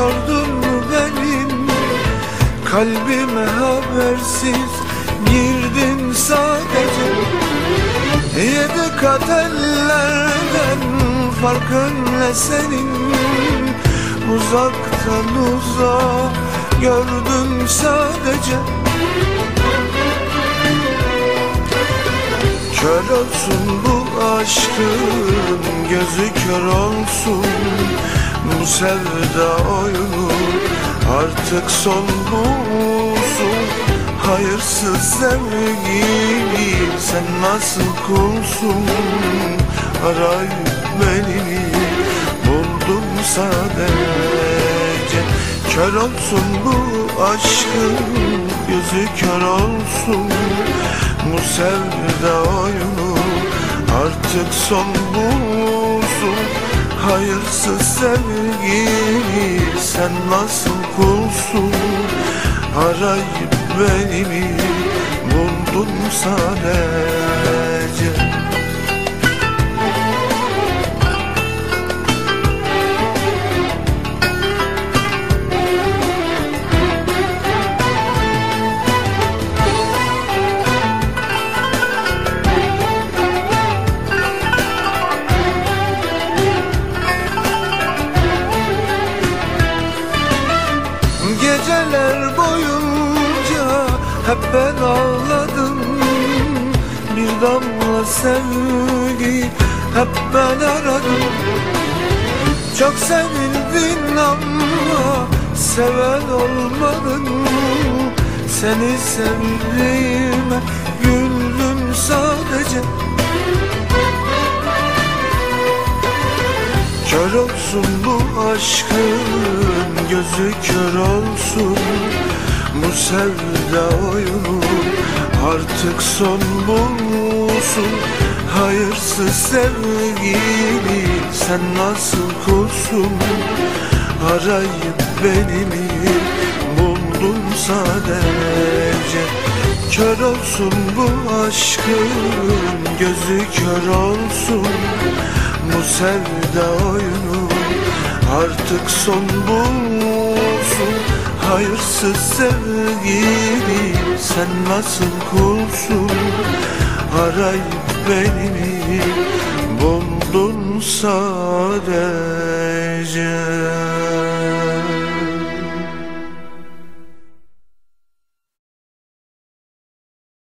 sordun mu benim? Kalbime habersiz girdin sadece. Yedi kat ellerden farkın ne senin. Uzaktan uzağa gördüm sadece. Kör olsun bu aşkın gözü kör olsun Bu sevda oyunu artık son bulsun. Hayırsız sevgili sen nasıl kulsun? Arayıp beni buldum sadece. Kör olsun bu aşkın gözü kör olsun. Bu sevda oyunu artık son bulsun Hayırsız sevgili sen nasıl kulsun? Arayıp beni buldun sadece hep ben ağladım. Bir damla sevgi hep ben aradım. Çok sevildin ama seven olmadın. Seni sevdiğime güldüm sadece. Kör olsun bu aşkın gözü kör olsun Bu sevda oyunu artık son bulsun Hayırsız sevgili sen nasıl kulsun Arayıp beni mi buldun sadece. Kör olsun bu aşkın gözü kör olsun. Bu sevda oyunu artık son bulsun Hayırsız sevgili sen nasıl kulsun Arayıp beni buldun sadece